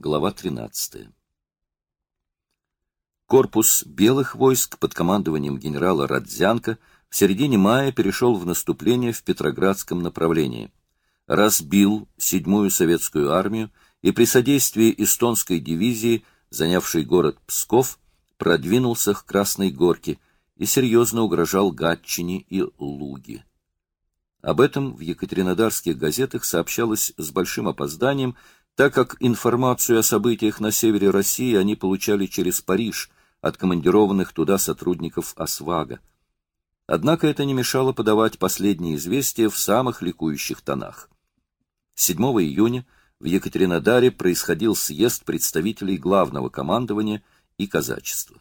Глава 13. Корпус белых войск под командованием генерала Радзянко в середине мая перешел в наступление в Петроградском направлении. Разбил седьмую советскую армию и при содействии эстонской дивизии, занявшей город Псков, продвинулся к Красной Горке и серьезно угрожал Гатчине и Луге. Об этом в екатеринодарских газетах сообщалось с большим опозданием, так как информацию о событиях на севере России они получали через Париж от командированных туда сотрудников ОСВАГа. Однако это не мешало подавать последние известия в самых ликующих тонах. 7 июня в Екатеринодаре происходил съезд представителей главного командования и казачества.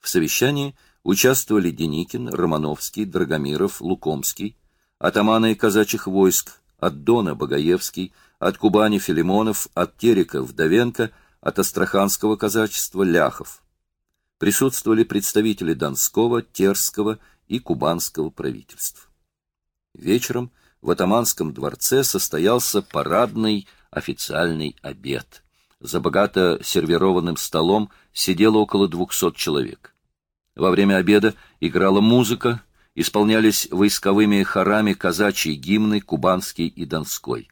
В совещании участвовали Деникин, Романовский, Драгомиров, Лукомский, атаманы казачьих войск от Дона Багаевский, от Кубани Филимонов, от Терека Вдовенко, от Астраханского казачества Ляхов. Присутствовали представители Донского, Терского и Кубанского правительств. Вечером в Атаманском дворце состоялся парадный официальный обед. За богато сервированным столом сидело около двухсот человек. Во время обеда играла музыка, исполнялись войсковыми хорами казачьи гимны кубанский и донской.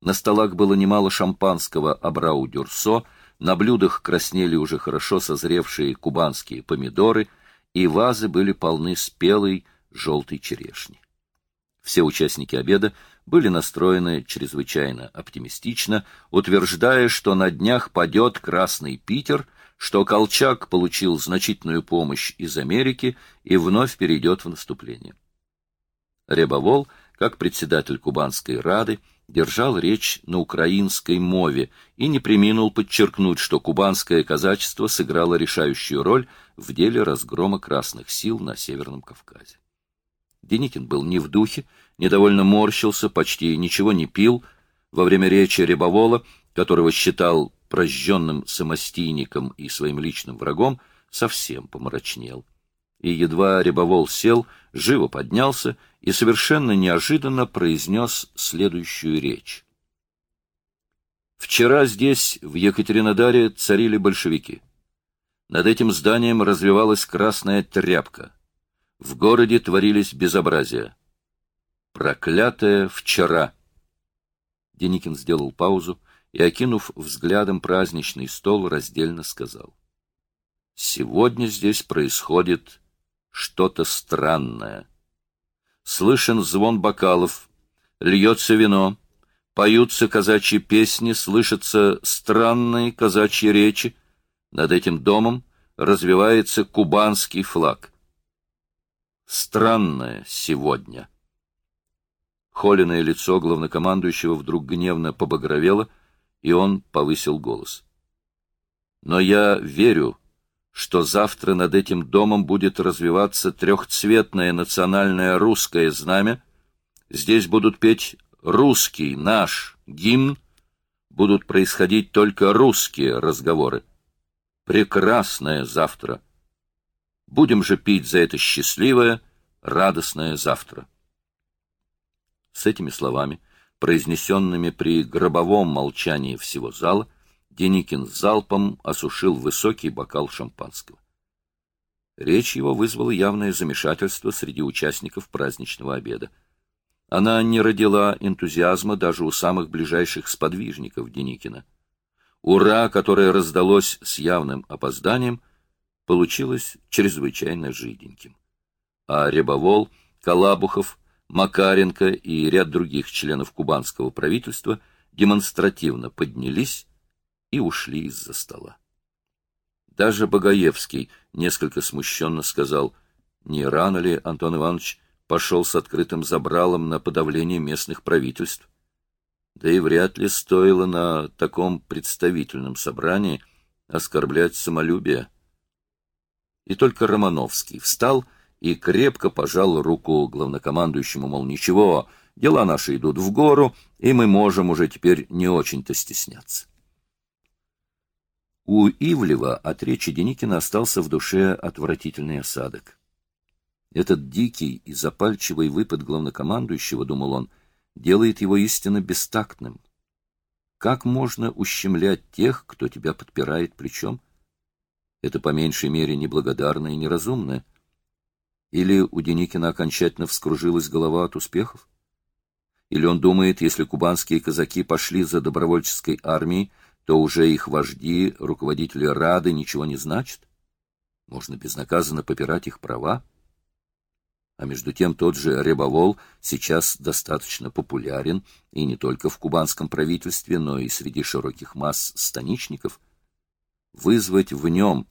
На столах было немало шампанского абрау-дюрсо, на блюдах краснели уже хорошо созревшие кубанские помидоры, и вазы были полны спелой желтой черешни. Все участники обеда были настроены чрезвычайно оптимистично, утверждая, что на днях падет Красный Питер, что Колчак получил значительную помощь из Америки и вновь перейдет в наступление. Рябовол, как председатель Кубанской Рады, держал речь на украинской мове и не преминул подчеркнуть, что кубанское казачество сыграло решающую роль в деле разгрома красных сил на Северном Кавказе. Деникин был не в духе, недовольно морщился, почти ничего не пил. Во время речи Рябовола, которого считал прожженным самостийником и своим личным врагом, совсем помрачнел и едва Рябовол сел, живо поднялся и совершенно неожиданно произнес следующую речь. Вчера здесь, в Екатеринодаре, царили большевики. Над этим зданием развивалась красная тряпка. В городе творились безобразия. Проклятое вчера! Деникин сделал паузу и, окинув взглядом праздничный стол, раздельно сказал. Сегодня здесь происходит что-то странное. Слышен звон бокалов, льется вино, поются казачьи песни, слышатся странные казачьи речи. Над этим домом развивается кубанский флаг. Странное сегодня. Холеное лицо главнокомандующего вдруг гневно побагровело, и он повысил голос. Но я верю, что завтра над этим домом будет развиваться трехцветное национальное русское знамя, здесь будут петь русский, наш гимн, будут происходить только русские разговоры. Прекрасное завтра. Будем же пить за это счастливое, радостное завтра. С этими словами, произнесенными при гробовом молчании всего зала, Деникин залпом осушил высокий бокал шампанского. Речь его вызвала явное замешательство среди участников праздничного обеда. Она не родила энтузиазма даже у самых ближайших сподвижников Деникина. «Ура!», которое раздалось с явным опозданием, получилось чрезвычайно жиденьким. А Рябовол, Калабухов, Макаренко и ряд других членов кубанского правительства демонстративно поднялись и ушли из-за стола. Даже Богоевский несколько смущенно сказал, не рано ли Антон Иванович пошел с открытым забралом на подавление местных правительств? Да и вряд ли стоило на таком представительном собрании оскорблять самолюбие. И только Романовский встал и крепко пожал руку главнокомандующему, мол, ничего, дела наши идут в гору, и мы можем уже теперь не очень-то стесняться. У Ивлева от речи Деникина остался в душе отвратительный осадок. Этот дикий и запальчивый выпад главнокомандующего, думал он, делает его истинно бестактным. Как можно ущемлять тех, кто тебя подпирает плечом? Это по меньшей мере неблагодарно и неразумно. Или у Деникина окончательно вскружилась голова от успехов? Или он думает, если кубанские казаки пошли за добровольческой армией, то уже их вожди, руководители Рады, ничего не значат? Можно безнаказанно попирать их права? А между тем тот же Рябовол сейчас достаточно популярен и не только в кубанском правительстве, но и среди широких масс станичников. Вызвать в нем,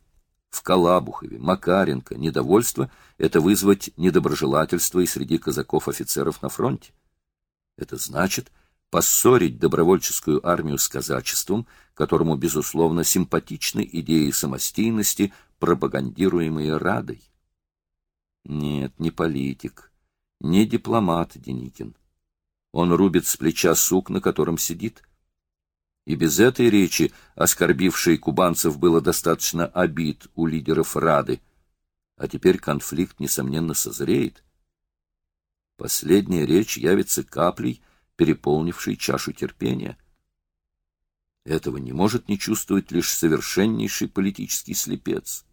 в Калабухове, Макаренко, недовольство — это вызвать недоброжелательство и среди казаков-офицеров на фронте. Это значит поссорить добровольческую армию с казачеством, которому, безусловно, симпатичны идеи самостийности, пропагандируемые Радой. Нет, не политик, не дипломат Деникин. Он рубит с плеча сук, на котором сидит. И без этой речи, оскорбившей кубанцев, было достаточно обид у лидеров Рады. А теперь конфликт, несомненно, созреет. Последняя речь явится каплей, переполнившей чашу терпения. Этого не может не чувствовать лишь совершеннейший политический слепец.